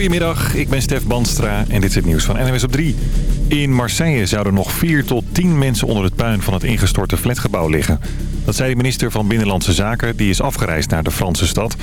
Goedemiddag, ik ben Stef Banstra en dit is het nieuws van NWS op 3. In Marseille zouden nog 4 tot 10 mensen onder het puin van het ingestorte flatgebouw liggen. Dat zei de minister van Binnenlandse Zaken, die is afgereisd naar de Franse stad.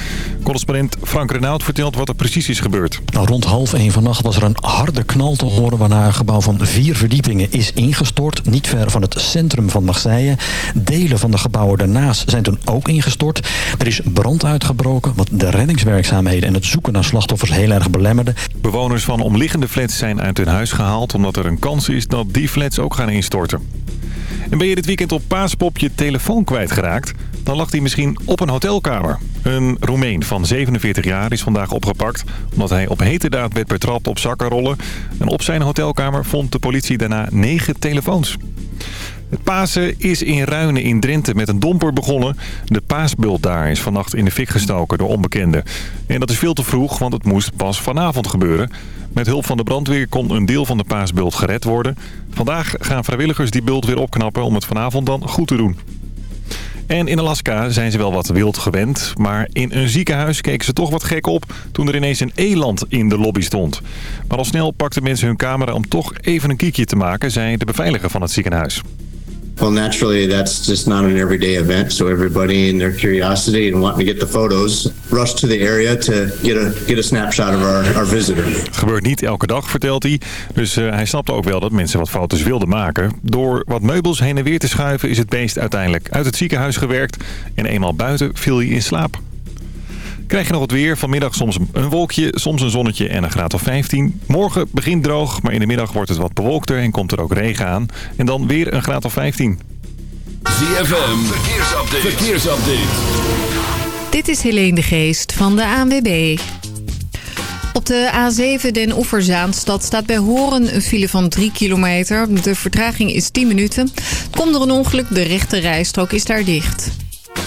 Correspondent Frank Renaud vertelt wat er precies is gebeurd. Nou, rond half één vannacht was er een harde knal te horen... waarna een gebouw van vier verdiepingen is ingestort. Niet ver van het centrum van Marseille. Delen van de gebouwen daarnaast zijn toen ook ingestort. Er is brand uitgebroken, wat de reddingswerkzaamheden... en het zoeken naar slachtoffers heel erg belemmerde. Bewoners van omliggende flats zijn uit hun huis gehaald... omdat er een kans is dat die flats ook gaan instorten. En ben je dit weekend op Paaspop je telefoon kwijtgeraakt? Dan lag hij misschien op een hotelkamer. Een Roemeen van 47 jaar is vandaag opgepakt... omdat hij op heterdaad werd betrapt op zakkenrollen. En op zijn hotelkamer vond de politie daarna negen telefoons. Het Pasen is in Ruinen in Drenthe met een domper begonnen. De paasbult daar is vannacht in de fik gestoken door onbekenden. En dat is veel te vroeg, want het moest pas vanavond gebeuren. Met hulp van de brandweer kon een deel van de paasbult gered worden. Vandaag gaan vrijwilligers die bult weer opknappen om het vanavond dan goed te doen. En in Alaska zijn ze wel wat wild gewend. Maar in een ziekenhuis keken ze toch wat gek op toen er ineens een eland in de lobby stond. Maar al snel pakten mensen hun camera om toch even een kiekje te maken, zei de beveiliger van het ziekenhuis. Well, naturally, that's just not an everyday event. So everybody in their curiosity and wanting to get the photos rushed to the area to get a, get a snapshot of our, our visitor. Gebeurt niet elke dag, vertelt hij. Dus uh, hij snapte ook wel dat mensen wat foto's wilden maken. Door wat meubels heen en weer te schuiven is het beest uiteindelijk uit het ziekenhuis gewerkt. En eenmaal buiten viel hij in slaap. Krijg je nog wat weer. Vanmiddag soms een wolkje, soms een zonnetje en een graad of 15. Morgen begint droog, maar in de middag wordt het wat bewolkter en komt er ook regen aan. En dan weer een graad of 15. ZFM, verkeersupdate. verkeersupdate. Dit is Helene de Geest van de ANWB. Op de A7 Den Oeverzaanstad staat bij Horen een file van 3 kilometer. De vertraging is 10 minuten. Komt er een ongeluk, de rechte rijstrook is daar dicht.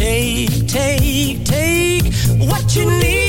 take, take, take what you need.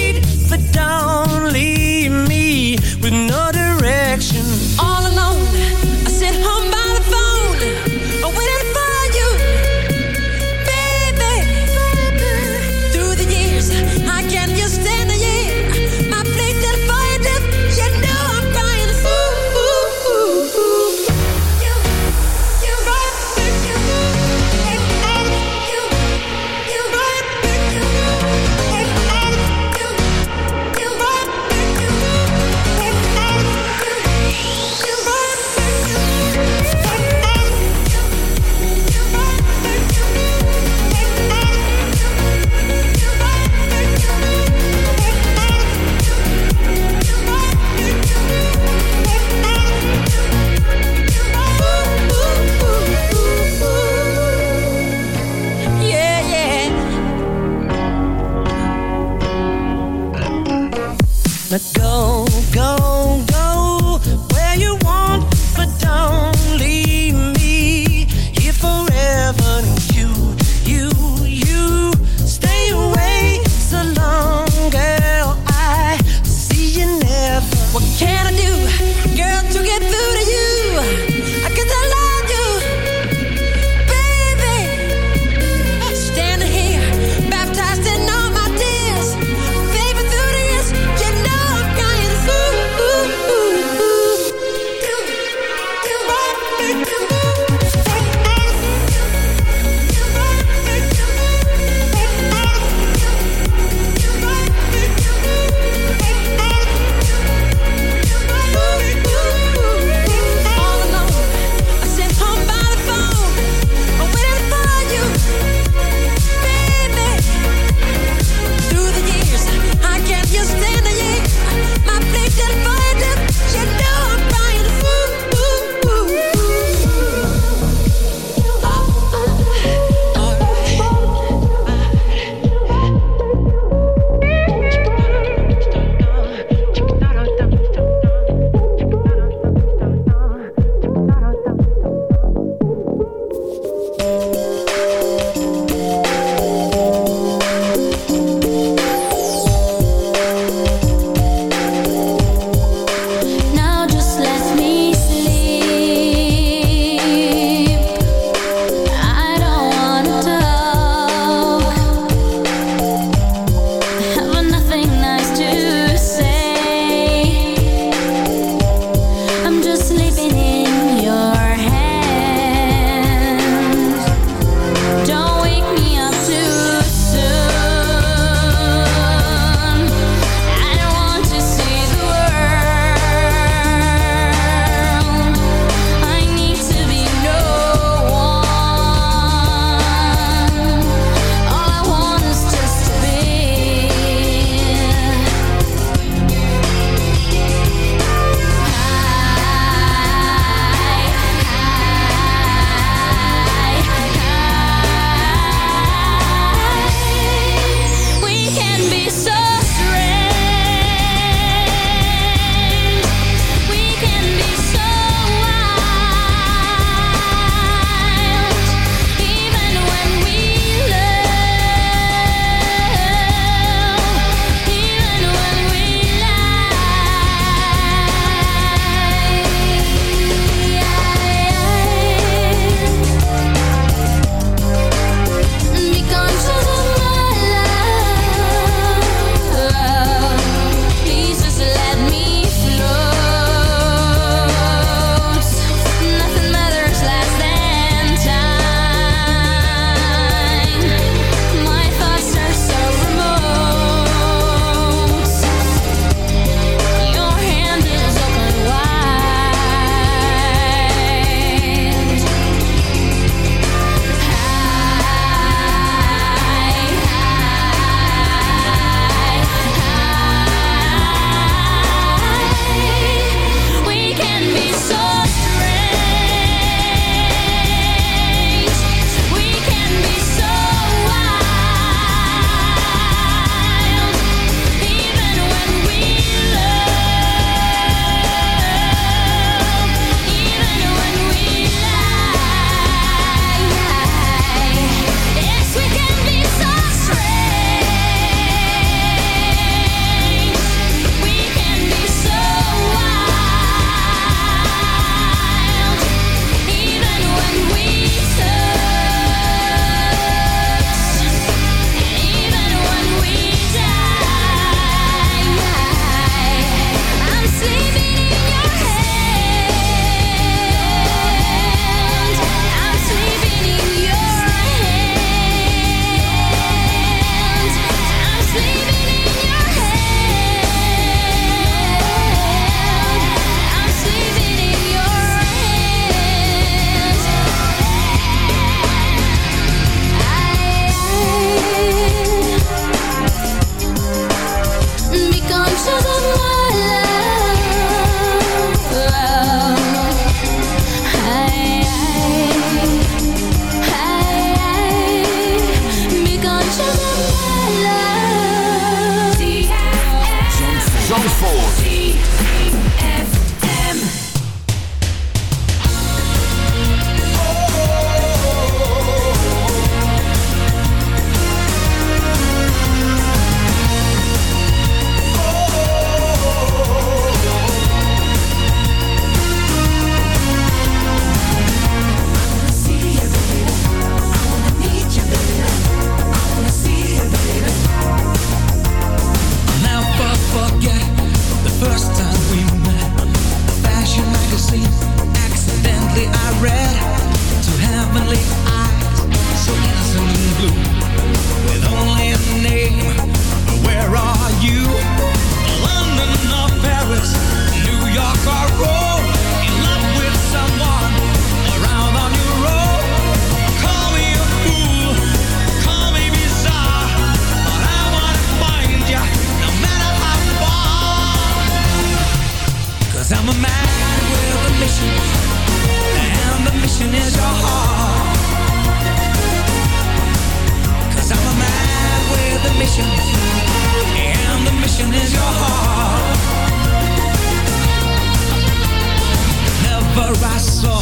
saw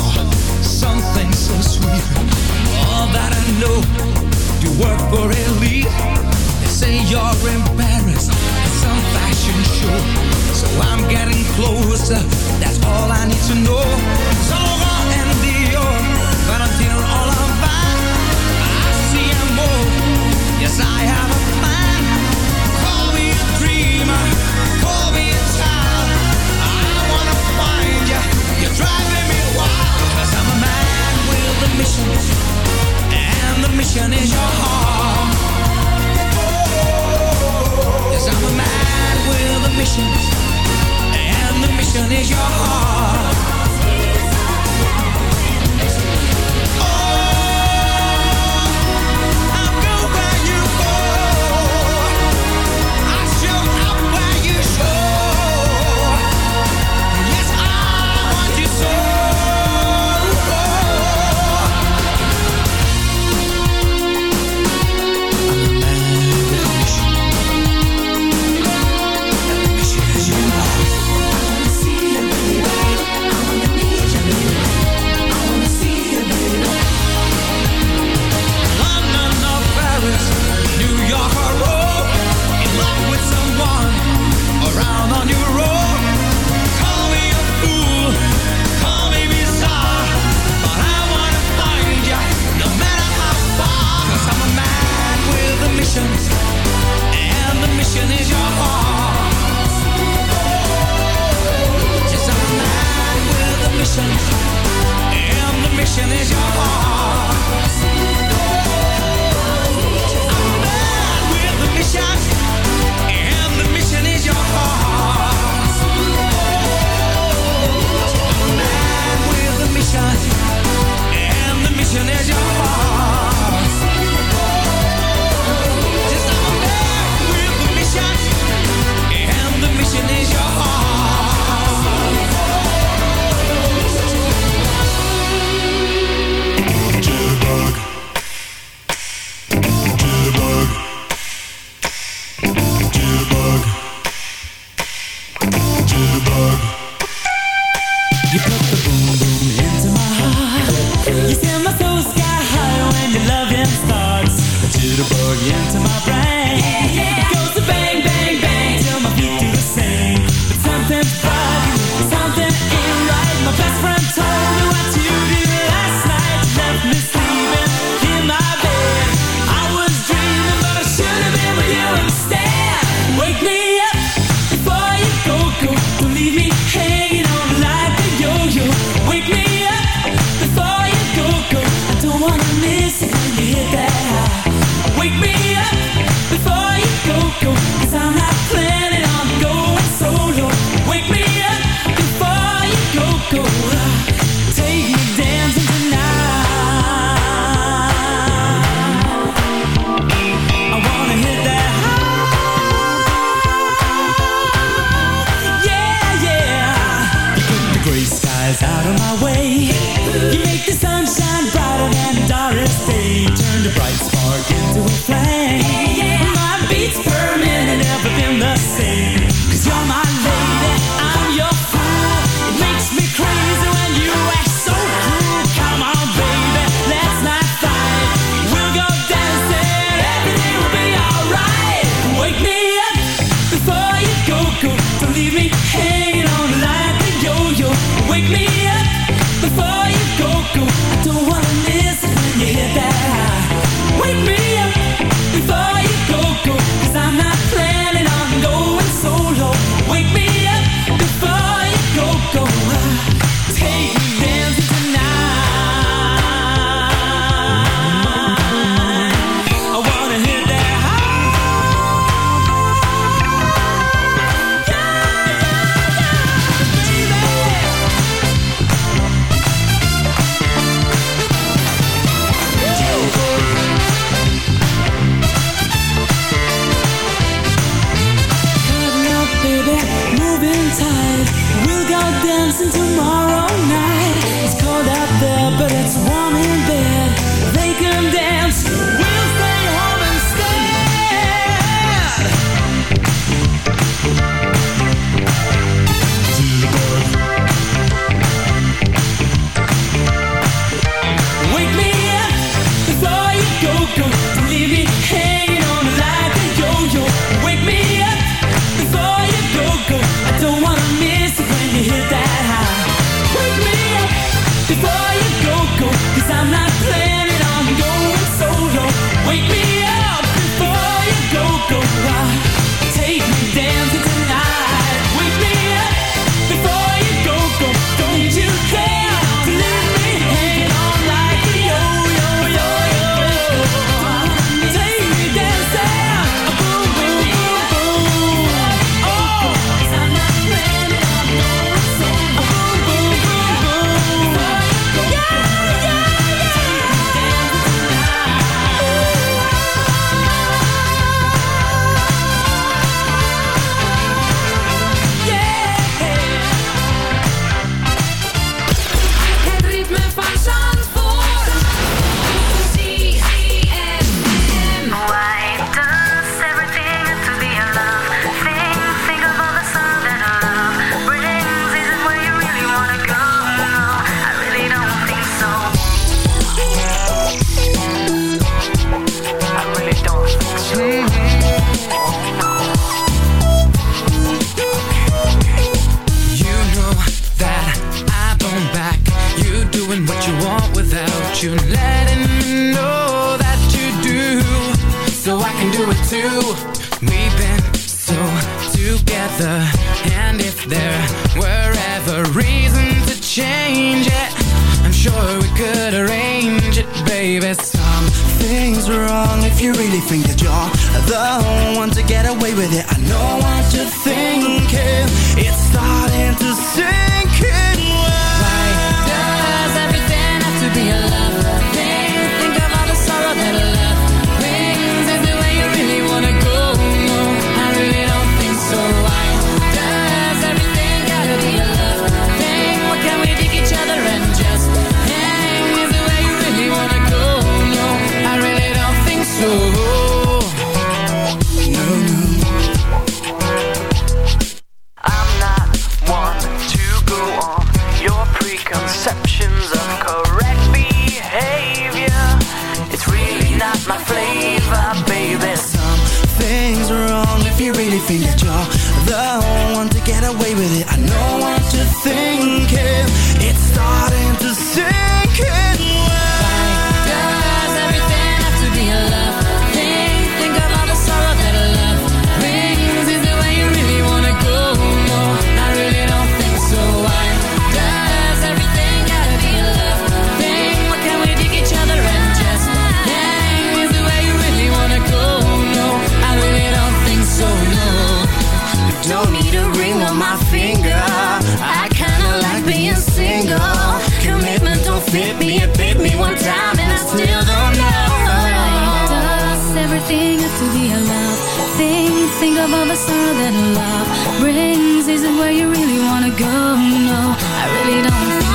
something so sweet. All that I know, you work for elite. They say you're in Paris at some fashion show. So I'm getting closer, that's all I need to know. So long and Dior, but I'm all about. I see more, yes I have And the mission is your heart. Yes, I'm a man with a mission. And the mission is your heart. and the mission is yours. my flavor, baby. Something's wrong if you really think that you're the one to get away with it. I know what you're thinking. It's starting to sink thing to be alive. Think, think of all the sorrow that love brings. Isn't where you really wanna go? No, I really don't.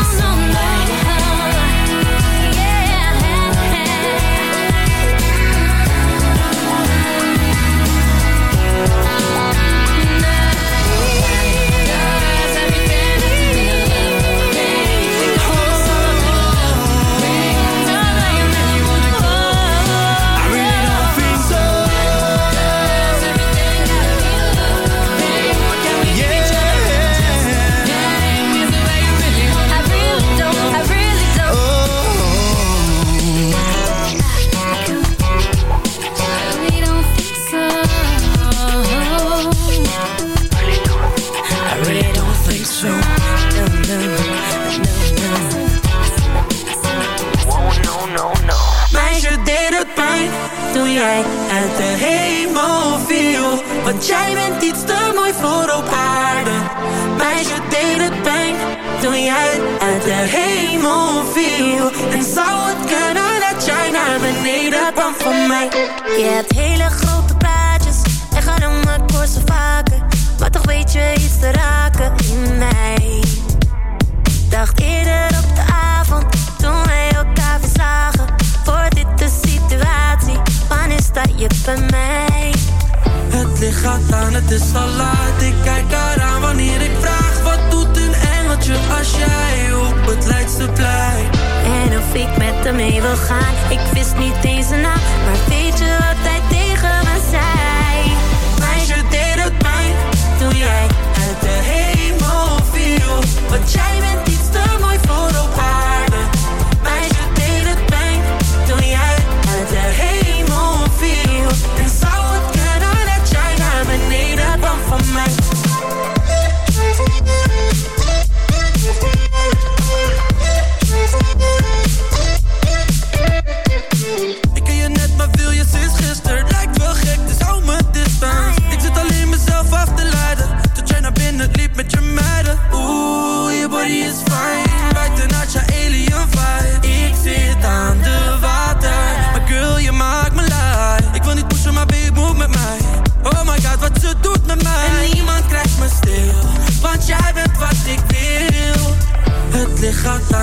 jij uit de hemel viel. Want jij bent iets te mooi voor op aarde. Meisje deed het pijn toen jij uit de hemel viel. En zou het kunnen dat jij naar beneden kwam voor mij? Je hebt hele grote praatjes en ga om het voor ze vaker. Maar toch weet je iets te raken in mij. Dacht eerder op de avond toen wij elkaar verzagen voor dit de situatie. Sta je bij mij. Het licht gaat aan, het is al laat. Ik kijk eraan wanneer ik vraag. Wat doet een engeltje als jij op het Leidseplein? En of ik met hem mee wil gaan. Ik wist niet deze naam, maar weet je wat hij tegen me zei? Meisje deed het pijn, doe jij uit de hemel viel. Want jij bent die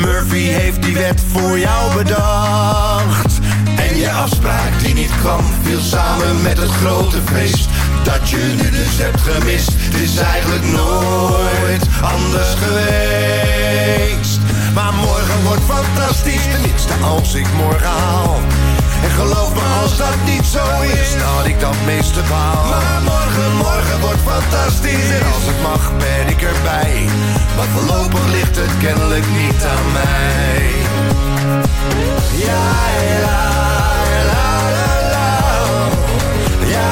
Murphy heeft die wet voor jou bedacht. En je afspraak die niet kwam, viel samen met het grote feest. Dat je nu dus hebt gemist, het is eigenlijk nooit anders geweest. Maar morgen wordt fantastisch, tenminste als ik morgen haal. En geloof me als dat niet zo is, dan ik dat meeste baal fantastisch. En als het mag ben ik erbij. Maar voorlopig ligt het kennelijk niet aan mij. Ja, la, la, la, la. Ja,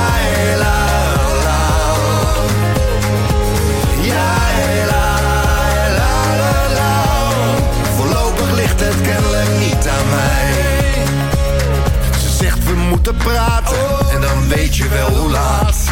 la, la. Ja, la, la, la, la. Voorlopig ligt het kennelijk niet aan mij. Ze zegt we moeten praten. En dan weet je wel hoe laat.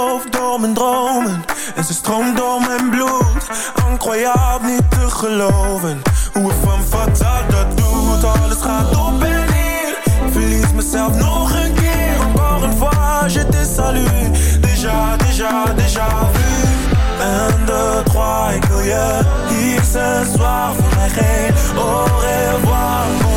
hoofd door mijn dromen. En ze stroomt door mijn bloed. Incroyable, niet te geloven Hoe ik van fataal dat doet. Alles gaat op en neer. Verlies mezelf nog een keer. Encore een fois, je te salue Déjà, déjà, déjà vu. 1, 2, 3, ik wil je Hier ce soir, voor mij geen au revoir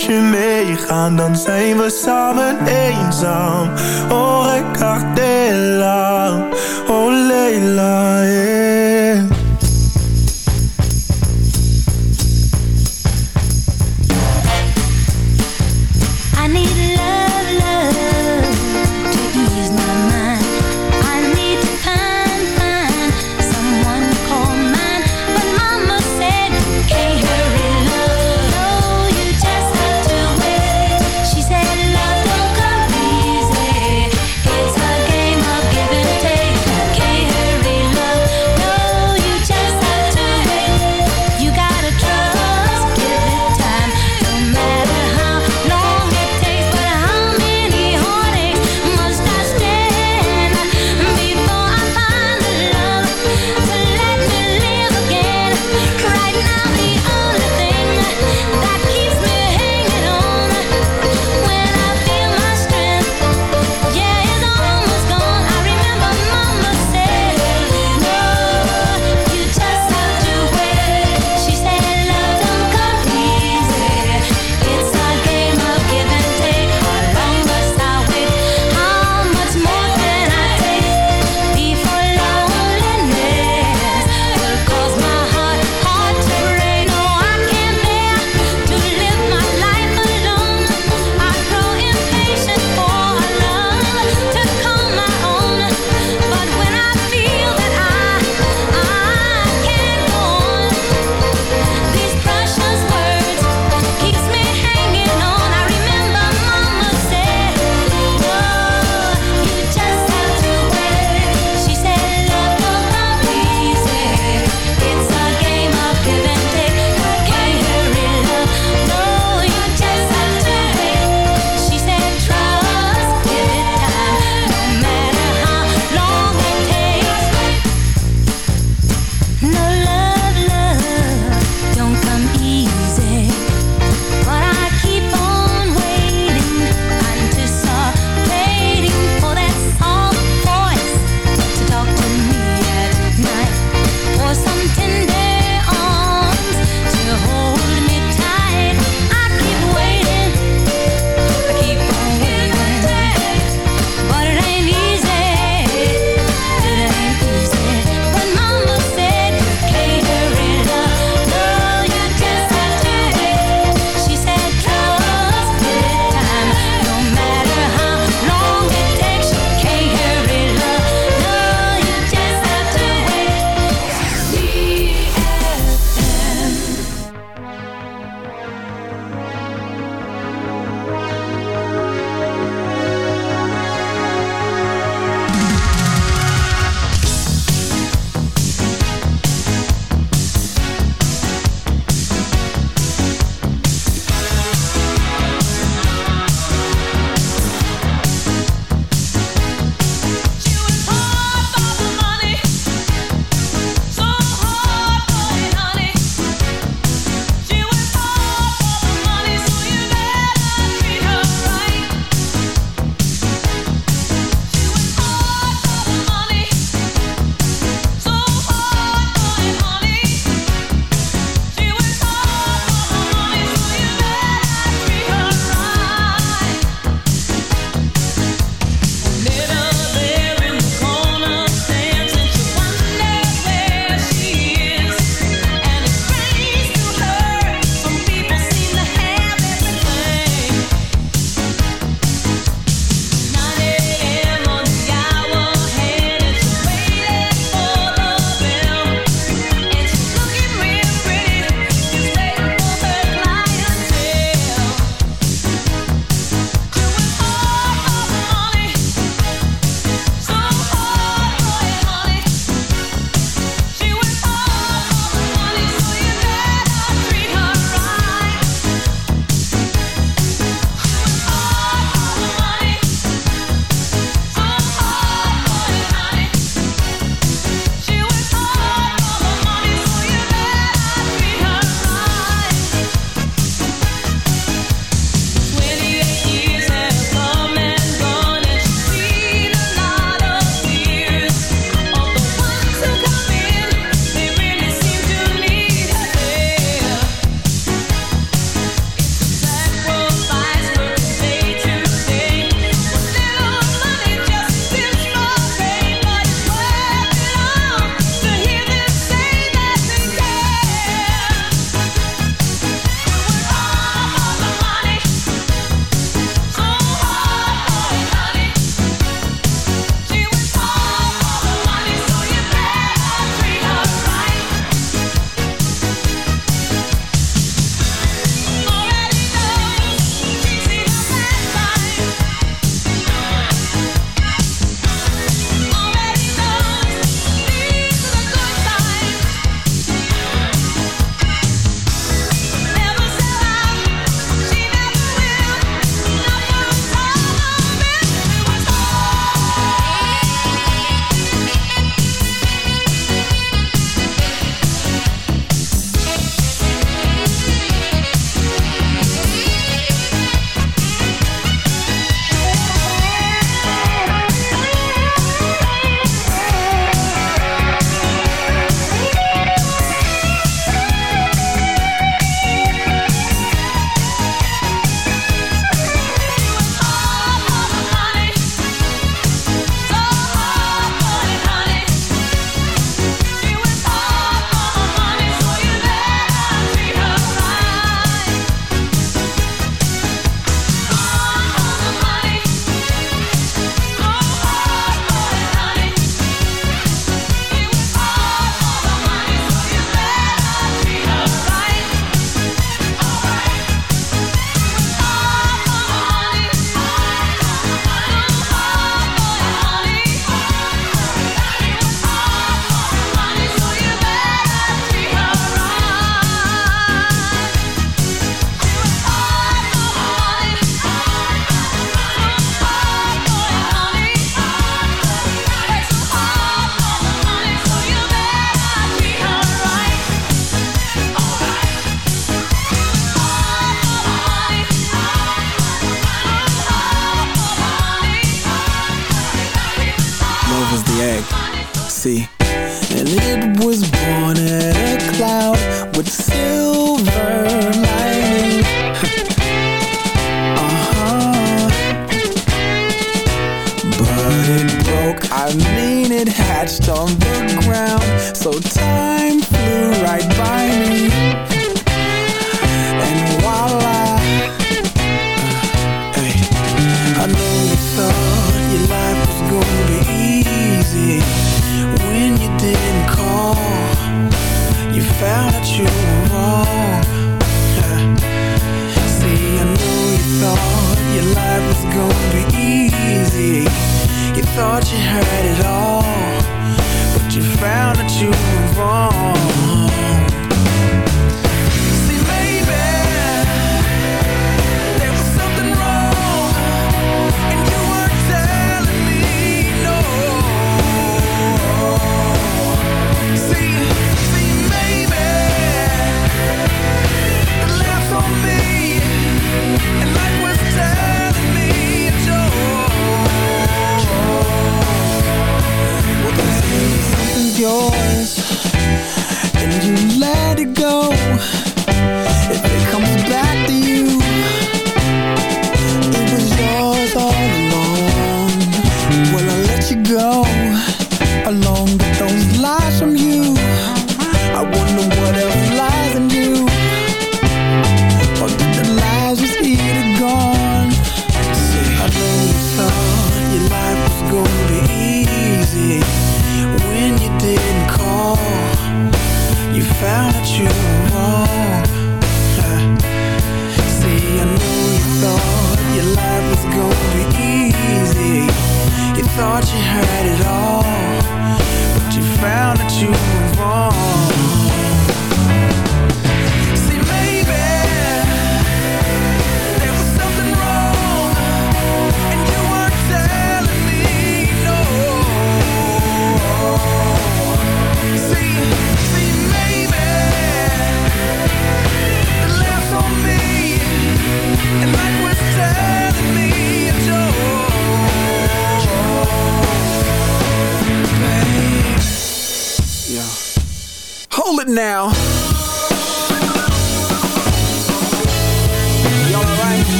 je meegaan, dan zijn we samen eenzaam. Oh, ik la, oh, Leila.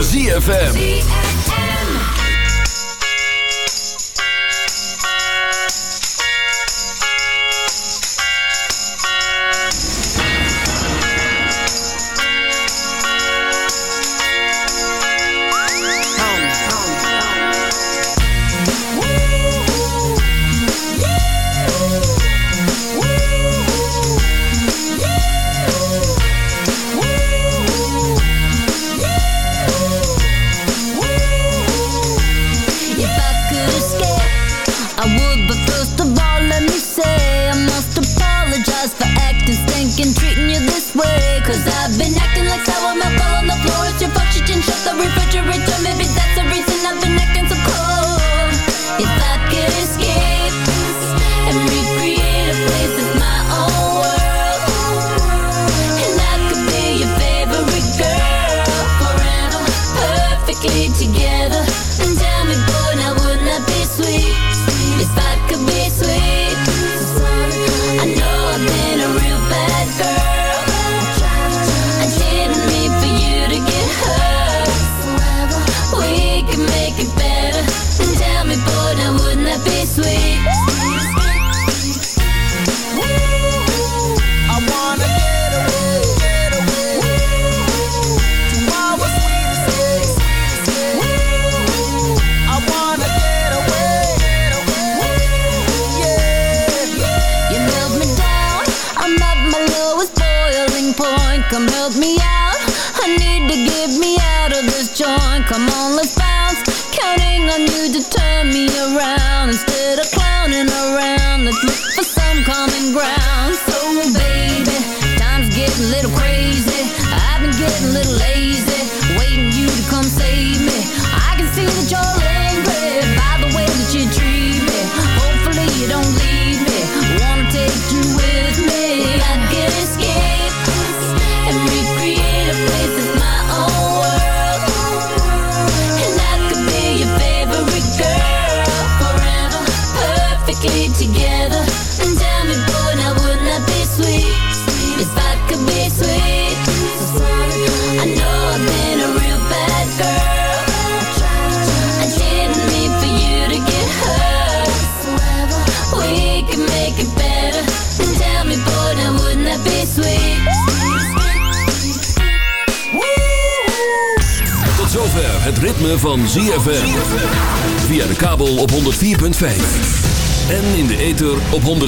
ZFM.